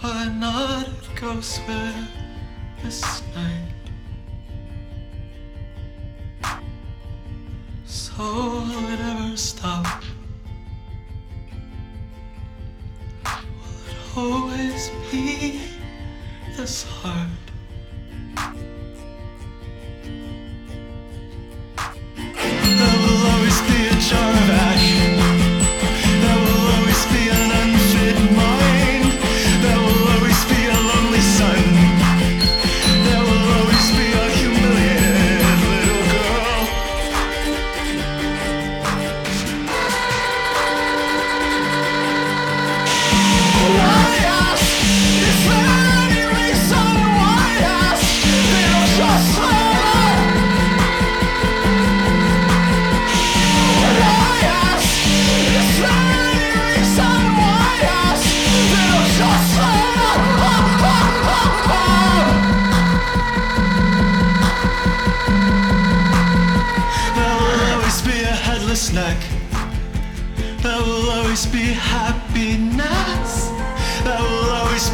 Why not go swim this night? So will it ever stop? Will it always be this hard? always lack. Will always be happiness. That will always